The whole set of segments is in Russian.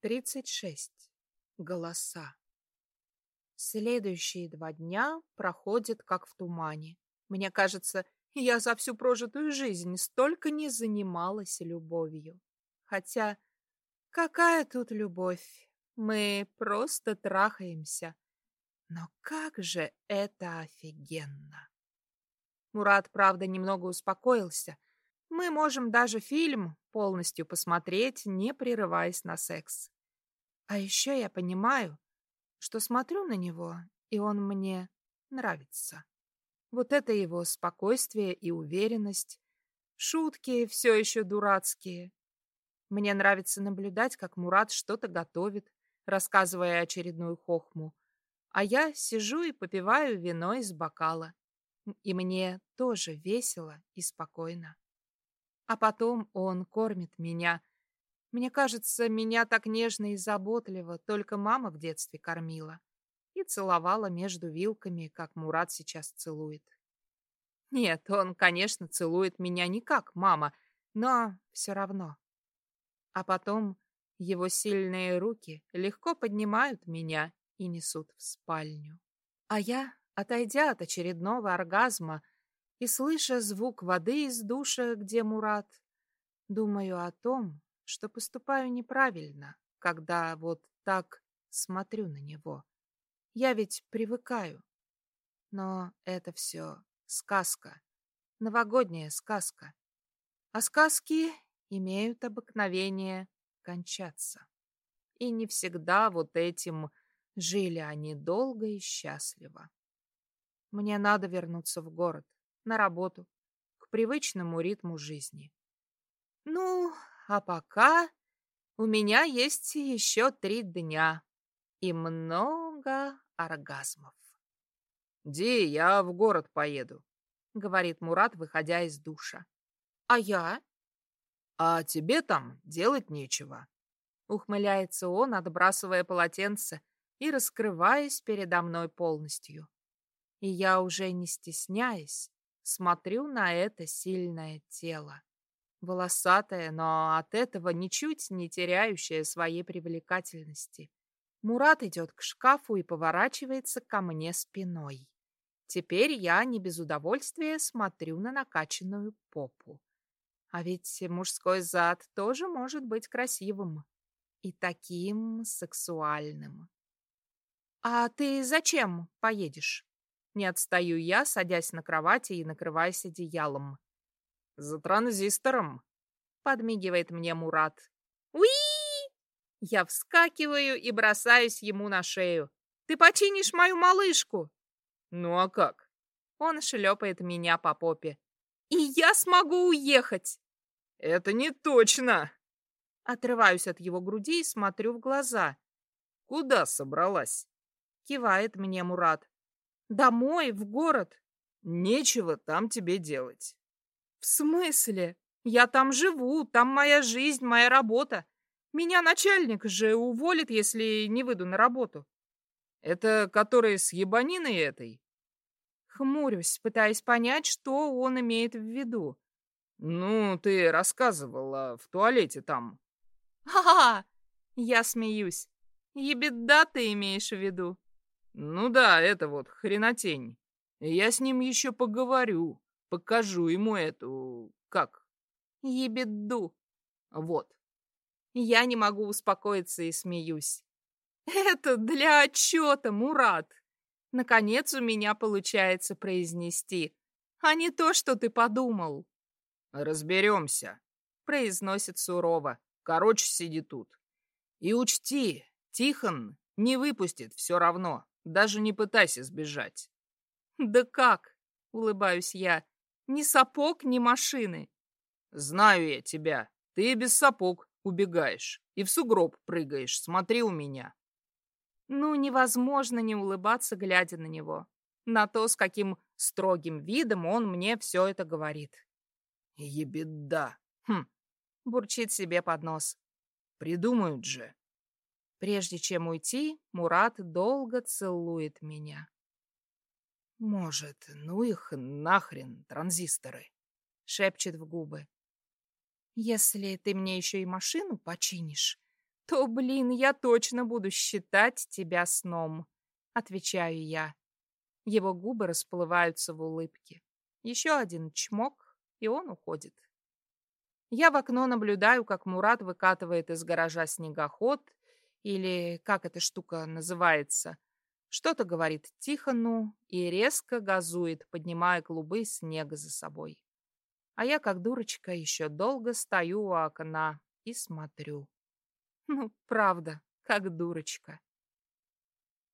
36. Голоса. Следующие два дня проходят как в тумане. Мне кажется, я за всю прожитую жизнь столько не занималась любовью. Хотя, какая тут любовь? Мы просто трахаемся. Но как же это офигенно! Мурат, правда, немного успокоился. Мы можем даже фильм полностью посмотреть, не прерываясь на секс. А еще я понимаю, что смотрю на него, и он мне нравится. Вот это его спокойствие и уверенность. Шутки все еще дурацкие. Мне нравится наблюдать, как Мурат что-то готовит, рассказывая очередную хохму. А я сижу и попиваю вино из бокала. И мне тоже весело и спокойно. А потом он кормит меня. Мне кажется, меня так нежно и заботливо только мама в детстве кормила и целовала между вилками, как Мурат сейчас целует. Нет, он, конечно, целует меня не как мама, но все равно. А потом его сильные руки легко поднимают меня и несут в спальню. А я, отойдя от очередного оргазма и слыша звук воды из душа, где Мурат, думаю о том, что поступаю неправильно, когда вот так смотрю на него. Я ведь привыкаю. Но это все сказка, новогодняя сказка. А сказки имеют обыкновение кончаться. И не всегда вот этим жили они долго и счастливо. Мне надо вернуться в город, на работу, к привычному ритму жизни. Ну, а пока у меня есть еще три дня и много оргазмов. «Ди, я в город поеду», — говорит Мурат, выходя из душа. «А я?» «А тебе там делать нечего», — ухмыляется он, отбрасывая полотенце и раскрываясь передо мной полностью. И я уже не стесняясь, смотрю на это сильное тело. Волосатое, но от этого ничуть не теряющее своей привлекательности. Мурат идет к шкафу и поворачивается ко мне спиной. Теперь я не без удовольствия смотрю на накачанную попу. А ведь мужской зад тоже может быть красивым и таким сексуальным. «А ты зачем поедешь?» Не отстаю я, садясь на кровати и накрываясь одеялом. «За транзистором», — подмигивает мне Мурат. «Уи!» Я вскакиваю и бросаюсь ему на шею. «Ты починишь мою малышку!» «Ну а как?» Он шлепает меня по попе. «И я смогу уехать!» «Это не точно!» Отрываюсь от его груди и смотрю в глаза. «Куда собралась?» Кивает мне Мурат. «Домой, в город». «Нечего там тебе делать». «В смысле? Я там живу, там моя жизнь, моя работа. Меня начальник же уволит, если не выйду на работу». «Это который с ебаниной этой?» Хмурюсь, пытаясь понять, что он имеет в виду. «Ну, ты рассказывала в туалете там». «Ха-ха!» Я смеюсь. «Ебеда ты имеешь в виду?» «Ну да, это вот хренотень. Я с ним еще поговорю, покажу ему эту... как?» «Ебеду». «Вот». Я не могу успокоиться и смеюсь. «Это для отчета, Мурат!» Наконец у меня получается произнести, а не то, что ты подумал. «Разберемся», — произносит сурово. «Короче, сиди тут. И учти, Тихон не выпустит все равно, даже не пытайся сбежать». «Да как?» — улыбаюсь я. «Ни сапог, ни машины». «Знаю я тебя. Ты без сапог убегаешь и в сугроб прыгаешь. Смотри у меня». Ну, невозможно не улыбаться, глядя на него. На то, с каким строгим видом он мне все это говорит. «Ебеда!» «Хм!» — бурчит себе под нос. «Придумают же!» Прежде чем уйти, Мурат долго целует меня. «Может, ну их нахрен, транзисторы!» — шепчет в губы. «Если ты мне еще и машину починишь, то, блин, я точно буду считать тебя сном, отвечаю я. Его губы расплываются в улыбке. Еще один чмок, и он уходит. Я в окно наблюдаю, как Мурат выкатывает из гаража снегоход, или как эта штука называется. Что-то говорит Тихону и резко газует, поднимая клубы снега за собой. А я, как дурочка, еще долго стою у окна и смотрю. Ну, правда, как дурочка.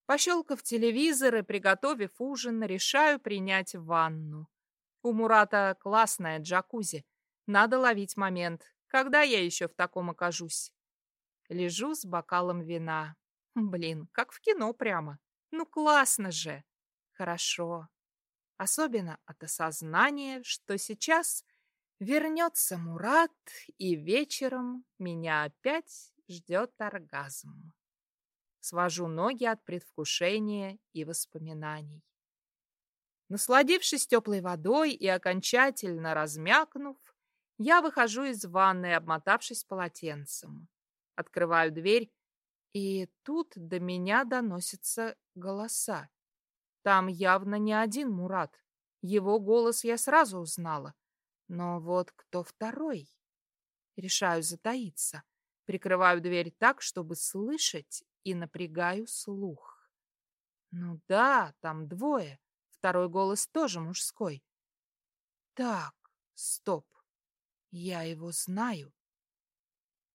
Пощелкав телевизор и приготовив ужин, решаю принять ванну. У Мурата классная джакузи. Надо ловить момент. Когда я еще в таком окажусь? Лежу с бокалом вина. Блин, как в кино прямо. Ну классно же. Хорошо. Особенно от осознания, что сейчас вернется Мурат, и вечером меня опять ждет оргазм. Свожу ноги от предвкушения и воспоминаний. Насладившись теплой водой и окончательно размякнув, я выхожу из ванной, обмотавшись полотенцем. Открываю дверь, и тут до меня доносятся голоса. Там явно не один Мурат. Его голос я сразу узнала. Но вот кто второй? Решаю затаиться. Прикрываю дверь так, чтобы слышать, и напрягаю слух. Ну да, там двое. Второй голос тоже мужской. Так, стоп. Я его знаю.